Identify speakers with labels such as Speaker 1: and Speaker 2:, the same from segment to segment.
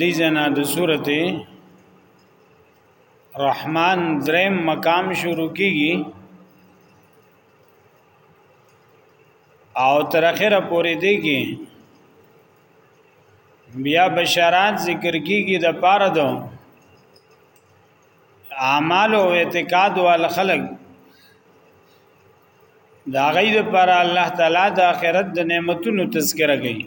Speaker 1: دی جنا د سورته رحمان دریم مقام شروع کیږي او تر اخره پورې دی کې بیا بشارات ذکر کیږي د پاره دو اعمال او اعتقاد وال خلق دا غي د پر الله تعالی د آخرت د نعمتونو تذکرہ کوي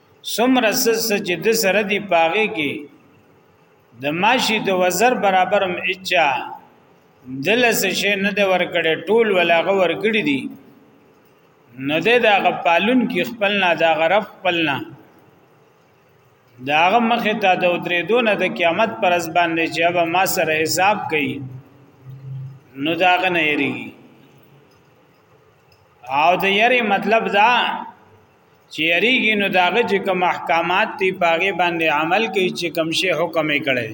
Speaker 1: سمره سس چې د سره دی پاغه کې د ماشي د وزر برابرم اچا دلس شي نه د ورکړې ټول ولاغه ورګړي دي نو د دا غپالون کې خپل نه دا غرف خپل نه داغه مخه ته د درېدو نه د قیامت پر از باندې چې به ما سره حساب کوي نو داغه نه یریږي او د یری مطلب دا چې یریږي نو داغه چې کوم احکامات دی پاغه باندې عمل کوي چې کوم شی حکم یې کړی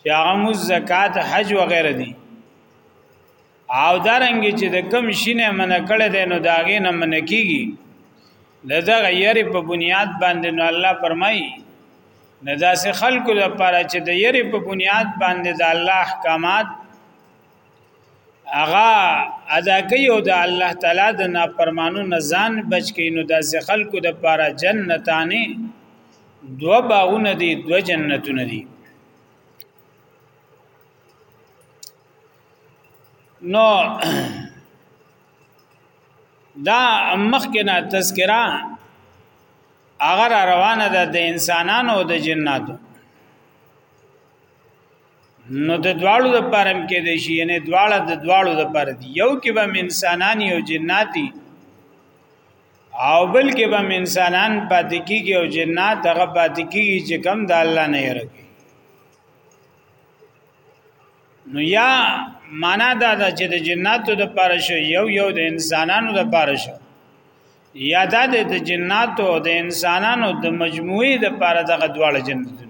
Speaker 1: چې هغه مو زکات حج وغیرہ دي او دارنګ چې د کوم شی نه من کړی دی نو داغه نه من کیږي لذا غیر په بنیاد باندې نو الله فرمایي نو دا سه خلکو لپاره چې د یری په بنیاد باندې د الله احکامات اغا ادا کوي او د الله تعالی د نافرمانو نزان بچ کین نو د خلکو د پاره جنتانه دو باغونه دي دو جنتونه دي نو دا مخکنا تذکرہ اگر روانه ده د انسانانو او د جناتو نو د دواړو د پرم کې د شي یعنی دواړه د دواړو د پر دی یو کې به انسانان او جناتی او بل کې به انسانان پاتې کیږي او جنات هغه پاتې کیږي چې کم د الله نه یرګي نو یا معنا دا ده چې د جناتو د پاره شو یو یو د انسانانو د پاره شو یا دا د جناتو او د انسانانو د مجموعي د پاره دغه دواړه جنتونه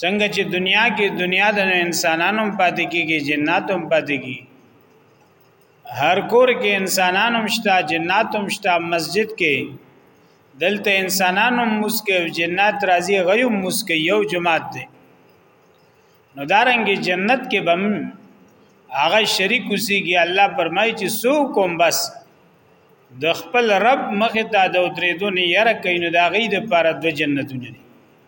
Speaker 1: څنګه چې دنیا کې دنیا د انسانانو پاتې کیږي جناتو پاتې کیږي هر کور کې انسانانو مشتا جناتو مشتا مسجد کې دلته انسانانو مسکه او جنات راځي غيو مسکه یو جماعت دی نو دارنګ جنت کې بم هغه شریک وسیږي الله پرمای چې سو کوم بس د خپل رب مخ ته د درېدو نه یره کین دا غي د پاره د جنتونه دي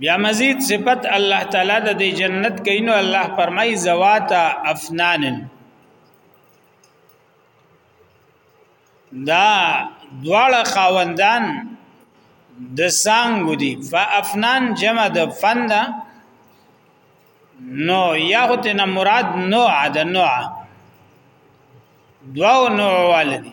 Speaker 1: بیا مزید صفت الله تعالی د دې جنت کینو الله فرمای زواتا افنان دا دواړه خاوندان د سانګو دي فافنان جمع د فند نو یا هتنه مراد نوع د نوع دواو نوع والدي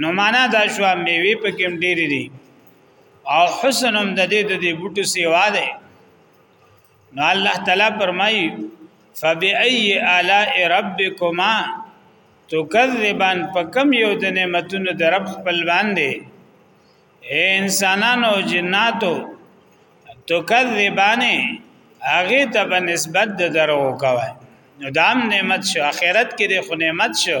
Speaker 1: نو معنا دا شو میوه پکې ډېر دي او حسن هم د دې د دې بوټو سیوا ده نو الله تعالی فرمایي فبأي آلاء ربكما تکذبان پکم یو د نعمتونو د رب خپل باندې اے انسانانو او جناتو تکذبانه هغه ته په نسبت د درو کوي نو دام نعمت شو اخرت کې د خو نعمت شو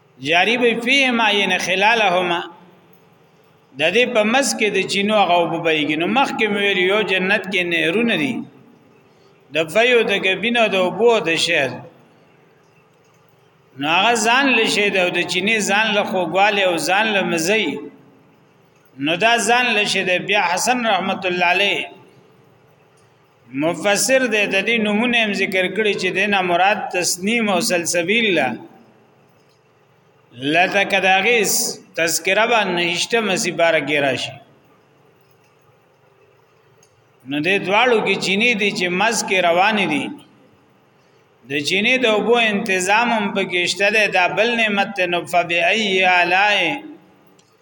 Speaker 1: جاری به فیهما ین خلالهما د دې په مس کې د چینو هغه وبېږي نو مخ کې ویل یو جنت کې نهرونه دي د فیو د غبینو د وبو د شهر نو هغه ځان لشه د د چینه ځان له خوګواله او ځان له مزي نو دا ځان لشه د بیا حسن رحمت الله علیه مفسر د دې نمونه هم ذکر کړی چې دینه مراد تسنیم او سلسبیل لا لته کداغیس تذکرہ باندې هشته مسی بار کې راشي نو دې دواړو کې چینی دي چې مز کې روان دي د چینی د وبو تنظیم هم پکې شته دا بل نعمت نو فبای اعلی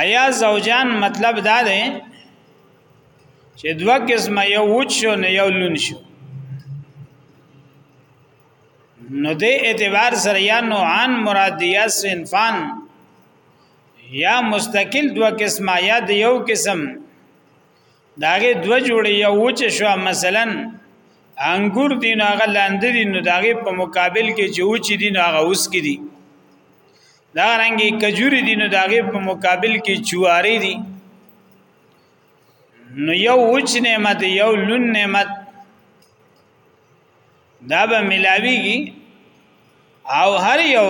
Speaker 1: ایا زوجان مطلب دا دی چې دوه قسمه یو وچ شو نه یو لون شو نو دې اعتبار سره یا نوعان مراد یا صنفان یا مستقل دوه قسمه یا د یو قسم داغه دوه جوړي یو وچ شو مثلا انګور دي نو هغه لاندې دي نو داغه په مقابل کې چې وچ دي نو هغه اوس کې دي دا رنګي کجوري دي نو داغه په مقابل کې چواري دي نو یو وچ نعمت یو لون نعمت دا به ملاویږي او هر یو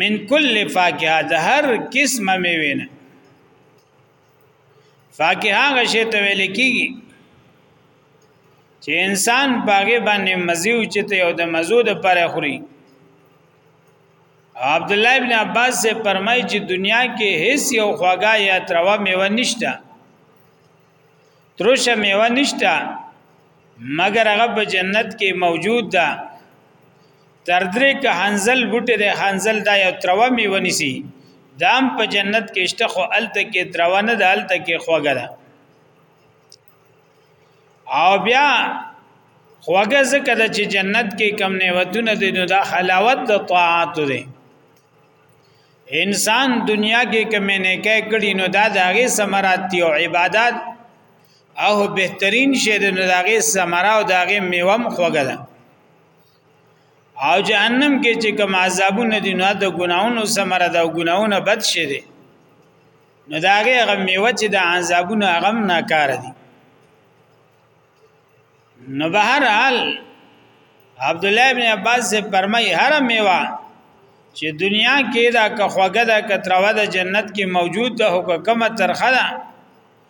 Speaker 1: من کل فاکهه د هر قسمه میوه نه فاکهه غشه ته ویل کیږي چې انسان باغې باندې مزي او چې ته یو د مزو د پر خوري عبد الله ابن عباس سے فرمای چې دنیا کې هیڅ یو خواګه یا تروا میوه نشته ترشه میوه نشته مگر هغه په جنت کې موجود ده تر درې که حنزل بوټي ده حنزل دا یو تروا میوه نسی دام په جنت کې شته خو الته کې تروا نه ده الته کې خواګه ده او بیا خوګه زکه د چې جنت کې کم نعمتونه دي نو دا حلاوت د طاعات دي انسان دنیا کې کم نه کې کړي نو دا دغه ثمرات دي او عبادت او بهترین شی د دغه ثمره او دغه میوم خوګه ده او جهنم کې چې کوم عذابونه دي نو د ګناونو سمره دا ګناونه بد شي دي نو دا هغه غم میوه چې د عذابونو غم ناکار دي نو به هر حال عبد الله ابن عباس سے فرمای هر میوه چې دنیا کې دا که خوګه دا کتروا د جنت کې موجود ده او که کمه ترخه ده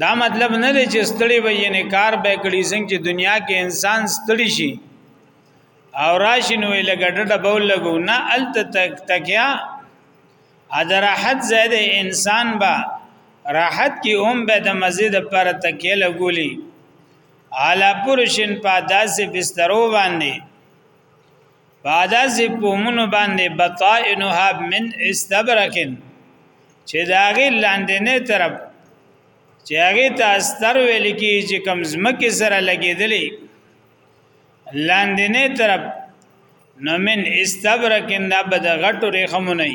Speaker 1: دا مطلب نه دی چې ستړي وي نه کار به کړی څنګه چې دنیا کې انسان ستړي شي او راشي نو لګډډه بول لګو نه الت تک تکیا اذر حد زید انسان با راحت کې هم به د مزید پر تکیه لګولی اعلی پرشن پاداس بسترو باندې بعد از پومونو باندې بطائنها من استبرکن چې داغه لاندې نه طرف چې هغه ته استر ویل کی چې کم زمکه سره لګیدلې لاندې نه طرف نو من استبرکن دا بد غټو رخمونه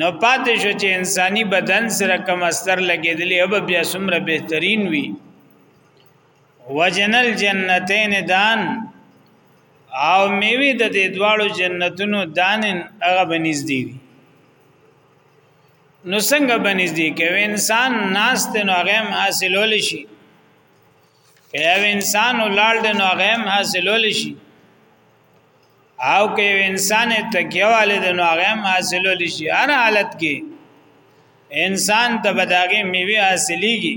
Speaker 1: نو پاتې شو چې انساني بدن سره کم استر لګیدلې او بیا سمره بهترین وي وجنل جنتین دان او میوه د دې دواړو جنتونو دانن هغه بنز دی وی نو څنګه بنز دی کوي انسان ناست نو هغه حاصلول شي کیا انسان ولال د نو هغه حاصلول شي او که انسان تکیواله د نو هغه حاصلول شي هر حالت کې انسان ته بداګه میوه حاصلېږي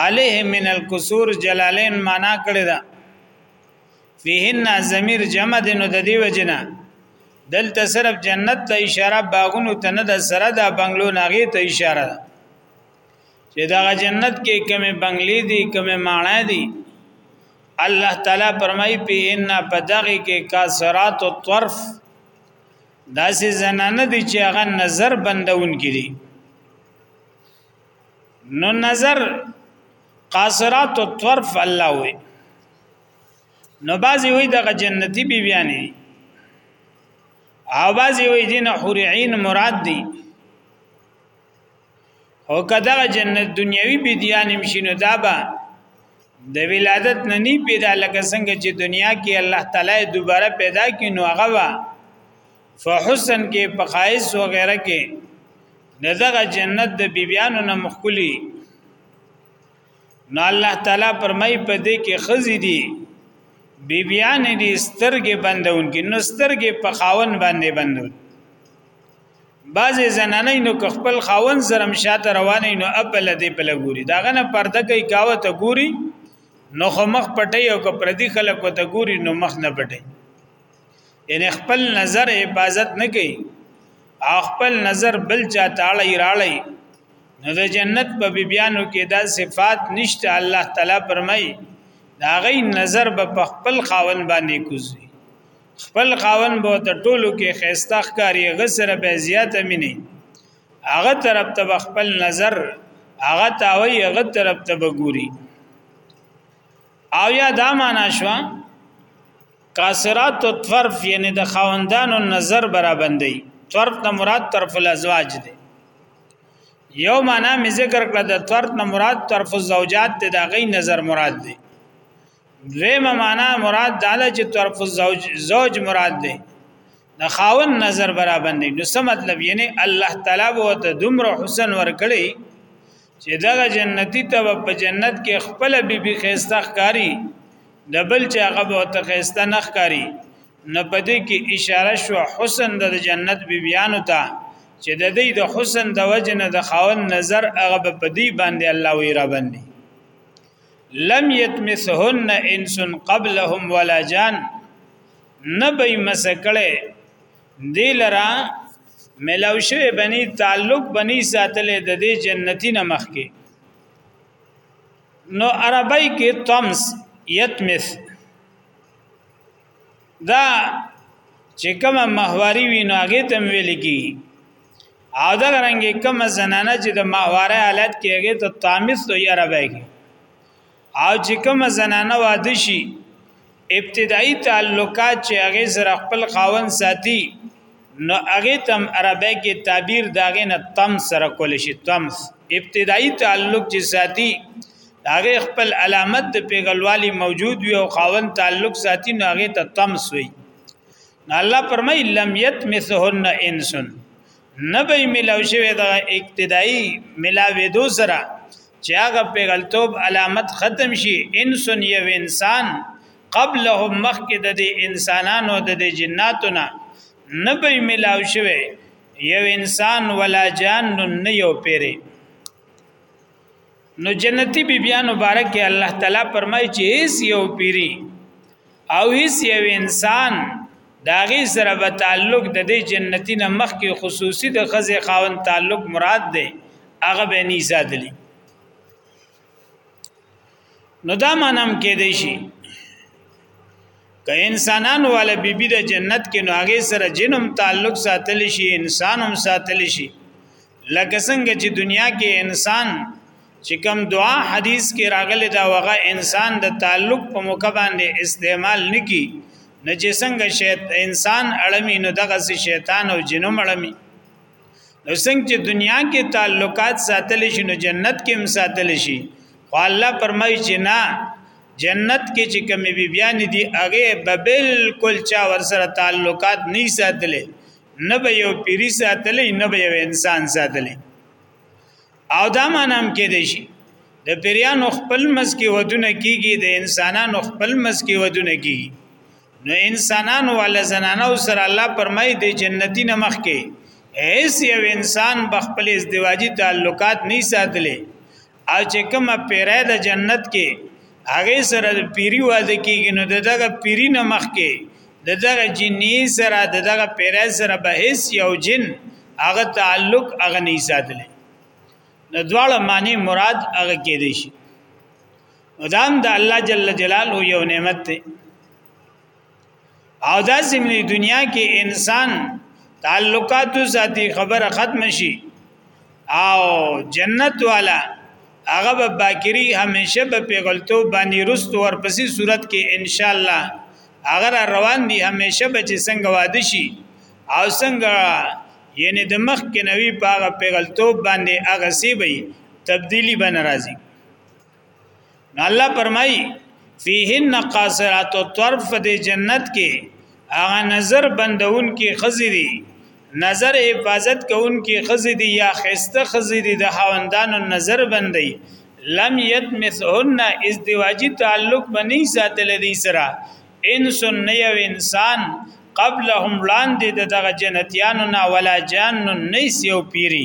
Speaker 1: علیه من القصور جلالین معنا کړی دا فیهن ضمیر جمع د نو د دی وجنا دلته صرف جنت ته اشاره باغونو ته نه د سره د بنگلو ناغي ته اشاره ده چې دا جنت کې کمه بنگلې دي کمه ماڼه دي الله تعالی فرمایي په ان بدغه کې کاسرات الطرف داسې زنانه دي چې هغه نظر بندون کړي نو نظر قاصرات الطرف الله وي نو بازي وي د جنتی بی بیانی او بازي وي دین حور عین مراد دي او کدا جنت دنیوي بی دیانی مشینو دابا د ولادت نه نی پیدا لکه څنګه چې دنیا کې الله تعالی دوباره پیدا کینو هغه فحسن کې په خایس و غیره کې دغه جنت د بیبیانو نه مخکلی نو الله تعالی پرمای په دې کې خزي دي بیبیان دي سترګې بندون کې نو سترګې په خاون باندې بندون بعضې زنانې نو خپل خاون سره مشاته روانې نو خپل دې په لګوري داغه نه پرده کوي کاوه ته ګوري نو خو مخ پټي او که پردي خلک وته ګوري نو مخ نه پټي یعنی خپل نظر حفاظت نه کوي خپل نظر بل چا تعالی راړي نو د جنت په بیانو کې دا صفات نشته الله تعالی فرمایي دا غي نظر به خپل خاون باندې کوزي خپل خاون به ته ټولو کې خيسته ښکاری غسر به زیاته مینه هغه طرف ته خپل نظر هغه تاوي هغه طرف ته بګوري او یا دا معنا شو کاسرات الطرف یعنی د خاوندانو نظر برابندي طرف نه مراد طرف الازواج دی یو معنا می ذکر کړ د طرف نه مراد طرف الزوجات دی دا غي نظر مراد دی دویمه معنا مراد داله چې طرف الزوج زوج مراد دی د خاون نظر برابندي نو څه مطلب یعنی الله تعالی وو ته دومره حسن ورکړي چې دغه جنتی ته په جنت کې خپل بیبي خيسته ښکاری د بل چې هغه به ته خيسته نه ښکاری نه پدې کې اشاره شو حسن د جنت بیبيانو ته چې د دې د حسن د وجنه د خاون نظر هغه په دې باندې الله وی را باندې لم یتمسهن انس قبلهم ولا جان نبی مسکړه دی لرا ملاو شوی بنی تعلق بنی ساتل د دې جنتی نه مخ کې نو عربی کې طمس یتمس دا چې کومه محواری وی نو هغه تم ویل کی او دا رنګ کومه زنانه چې د محواره حالت کې هغه ته طامس او عربی کې او چې کوم زنانه واده شي ابتدایي تعلقات چې هغه سره خپل خاون ساتي نو هغه تم عربی کې تعبیر داغه نه تم سره کول شي تم ابتدایي تعلق چې ساتي هغه خپل علامت د پیغلوالي موجود وي او خاون تعلق ساتي نو هغه ته تم سوی نو الله پرمای لم یت مثهن انسن نه به ملاو شوی دا ابتدایي ملاوي دو سره چې هغه پیغلتوب علامت ختم شي انسان یو انسان قبلهم مخکې د انسانانو د جناتو نه نه به ملاو شوی یو انسان ولا جان نه یو پیری نو جنتی بیبیانو بارک الله تعالی فرمایي چې هیڅ یو پیری او هیڅ یو انسان داغي سره به تعلق د دې جنتی نه مخ کې خصوصي د خزه خاون تعلق مراد دی هغه به نه ساتلی نو دا مانم کې دی شي که انسانان والا بیبی د جنت کې نو هغه سره جنم تعلق ساتل شي انسانم ساتل شي لکه څنګه چې دنیا کې انسان چې کوم دعا حدیث کې راغلی دا وغه انسان د تعلق په موقع باندې استعمال نکي نه چې څنګه شیط انسان اړمي نو دغه سي شیطان او جنوم اړمي نو څنګه چې دنیا کې تعلقات ساتل شي نو جنت کې هم ساتل شي خو الله پرمای چې نه جنت کې چې کومې بیان دي هغه به بالکل چا ور سره تعلقات نه ساتلې نه به یو پیری ساتلی نه به یو انسان ساتلی او دا مانام کې دی شي د پیریانو خپل مس کې ودونه کیږي د انسانانو خپل مس کې ودونه کیږي نو انسانانو ول زنانو سره الله پرمای دی جنتی نه مخ کې ایس یو انسان بخپل ازدواجی تعلقات نه ساتلی او چې کومه پیره د جنت کې هغه سره د پیری واده کیږي نو دغه پیری نه مخ کې دغه جنې سره دغه پیره سره به هیڅ یو جن هغه تعلق هغه نه ساتلی نو دواړه معنی مراد هغه کې دي شي ودان د الله جل جلاله یو نعمت ته او دا زمینی دنیا کې انسان تعلقاتو ذاتی خبره ختم شي او جنت والا هغه به باکری همیشه به پیغلتو باندې رست ورپسې صورت کې ان شاء الله هغه روان دي همیشه به چې څنګه واده شي او څنګه یعنی د مخ کې نوی پاغه پیغلتوب باندې هغه سی وي تبدیلی به ناراضي نو الله فرمایي فیهن قاصرات الطرف د جنت کې هغه نظر بندون کې خزي دي نظر حفاظت کون کې خزي دي یا خسته خزي دي د هاوندانو نظر بندي لم یتمثهن ازدواجی تعلق بنی ساتل دي سره انسان نه یو انسان قبلهم وړاندې د دغه جنتیانو نه ولا جان نه سیو پیری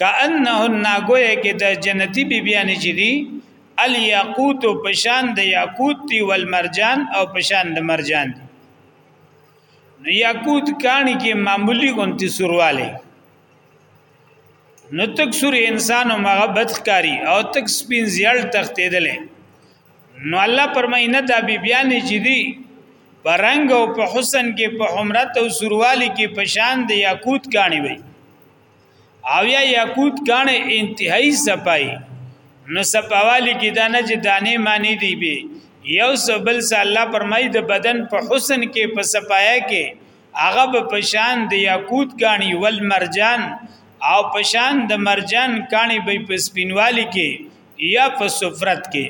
Speaker 1: کأنهن گویا کې د جنتی بیبیانې چې دي الیاقوت پشان د یاقوت دی والمرجان او پشان د مرجان دی نو یاقوت کانی کې معمولی غونتی سرواله نو تک سور انسان او مغه بدخکاری او تک سپین زیړ تختیدلې نو الله پرماینه د بیبیانې چې دي پرنګ او په حسن کې په حمرت او سروالی کې پشان د یاقوت کانی وي او یا یاقوت کانه انتهایی صفای نو صفاوالی کې دا نه چې دانه معنی دی به یو سبل س الله پرمای د بدن په حسن کې په صفایا کې هغه په پشان د یاقوت کانی ول مرجان او پشان د مرجان کانی به په سپینوالی کې یا په سفرت کې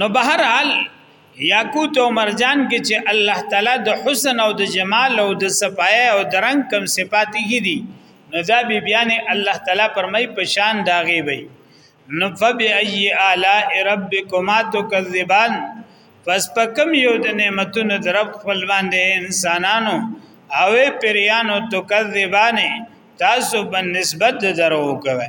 Speaker 1: نو بهر حال یاقوت او مرجان کې چې الله تعالی د حسن او د جمال او د صفای او د رنگ کم صفات یې دي نو دا بی بیان الله تعالی پرمای په شان دا غي وي نو فبای اعلی ربکما تکذبان پس پکم یو د نعمتونو در رب خپل باندې انسانانو او پریانو تکذبانه تاسو په نسبت درو کوي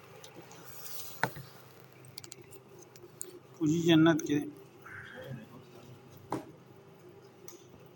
Speaker 1: کوچي جنت کې